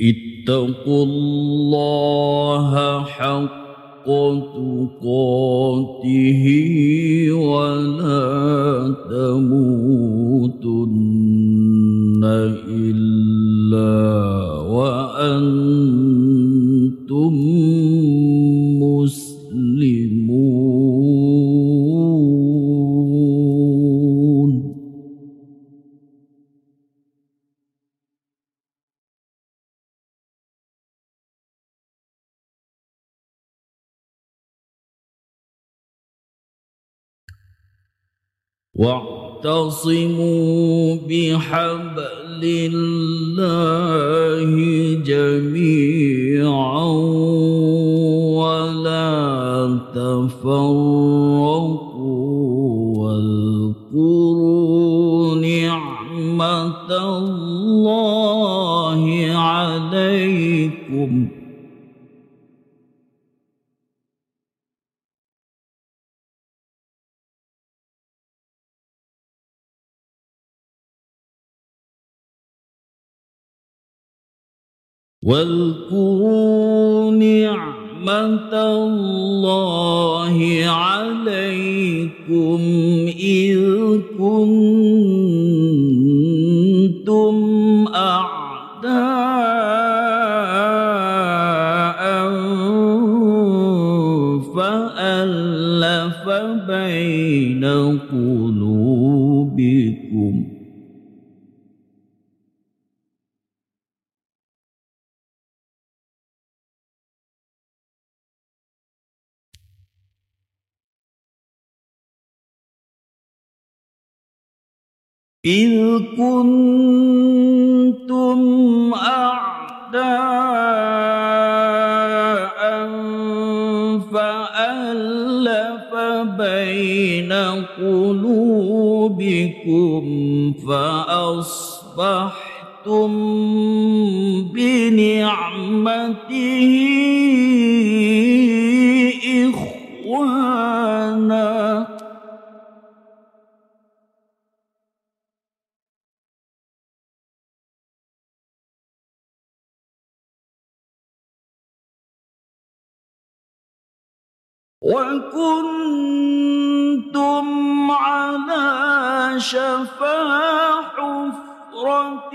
اتقوا الله حق تقاته ولا تموتن إلا واعتصموا بحبل الله جميعا ولا تفرقوا واذكروا نعمة الله عليكم واذكروا نعمة الله عليكم إذ كنتم إذ كنتم أعداء فألف بين قلوبكم فأصبحتم بنعمته وكنتم على شفا حفرة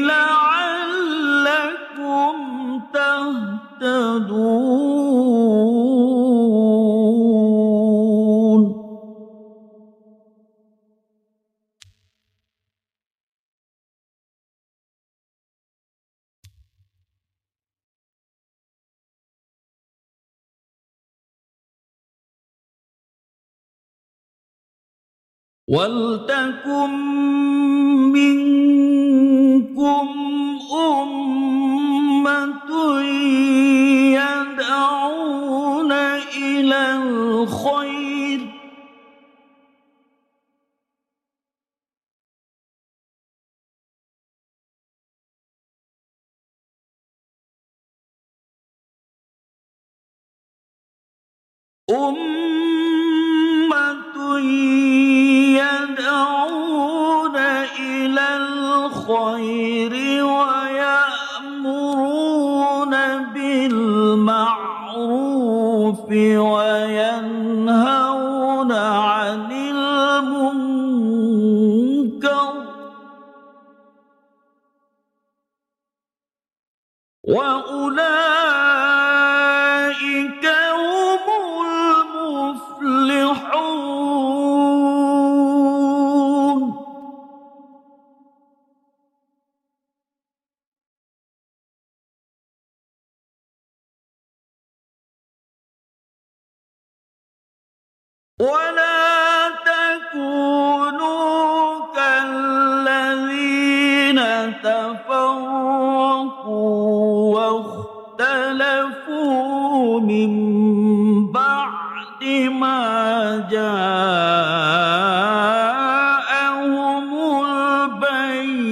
لعلكم تهتدون. ولتكن منكم الخير. أمة وأولئك هم المفلحون ولا جاءهم البينات.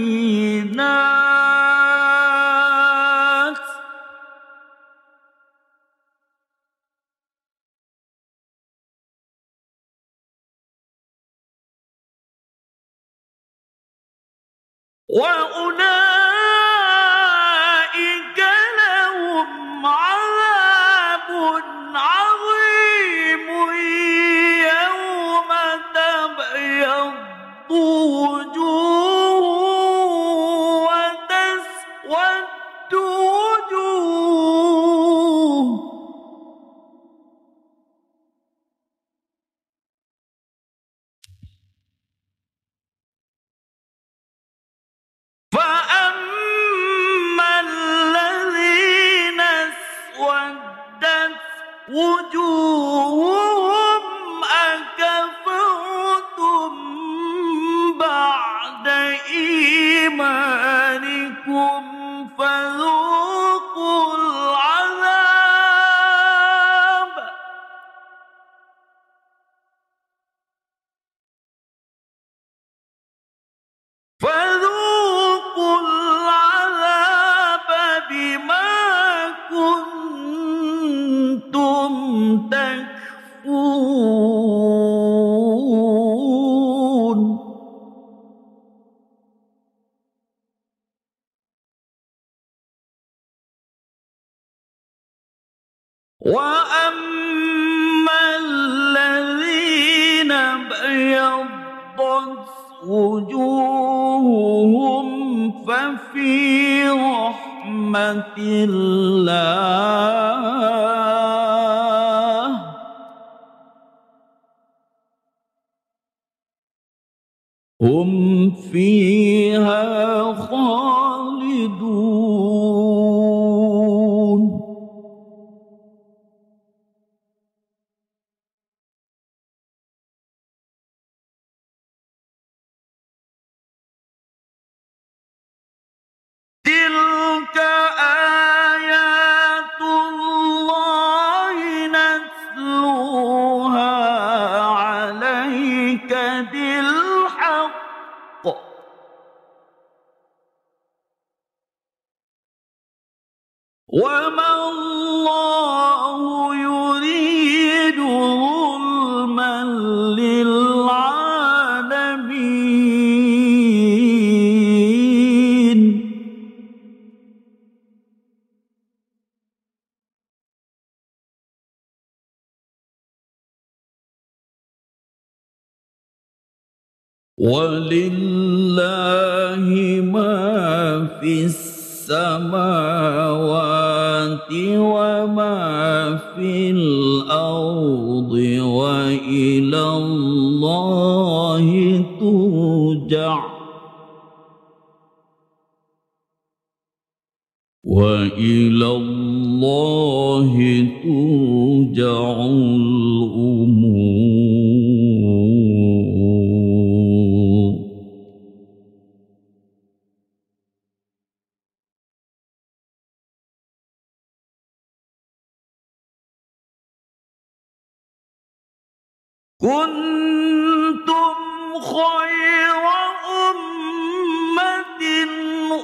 وجوههم وأما الذين ابيضت وجوههم ففي رحمة الله هم فيها ولله ما في السماوات وما في الأرض وإلى الله ترجع وإلى الله ترجع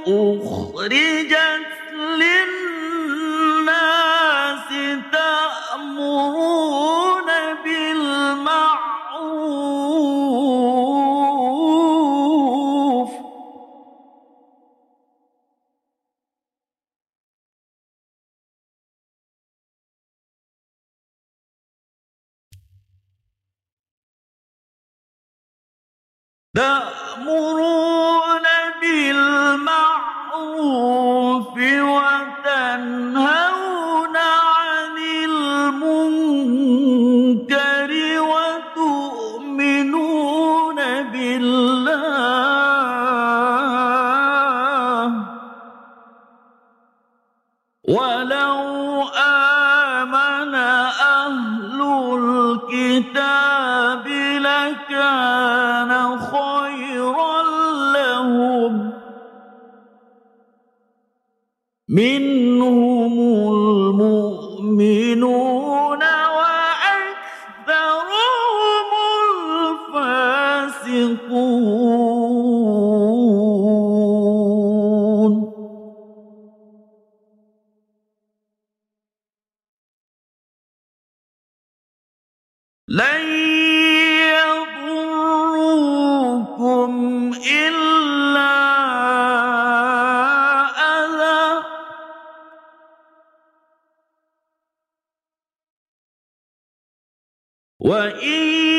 أخرجت للناس تأمرون بالمعروف. تأمرون ولو آمن أهل الكتاب لكان خيرا وإن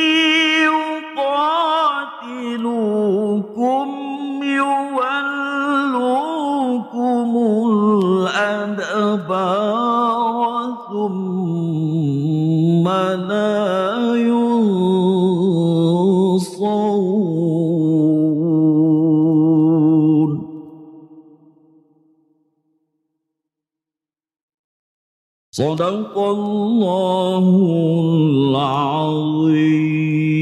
صدق الله العظيم.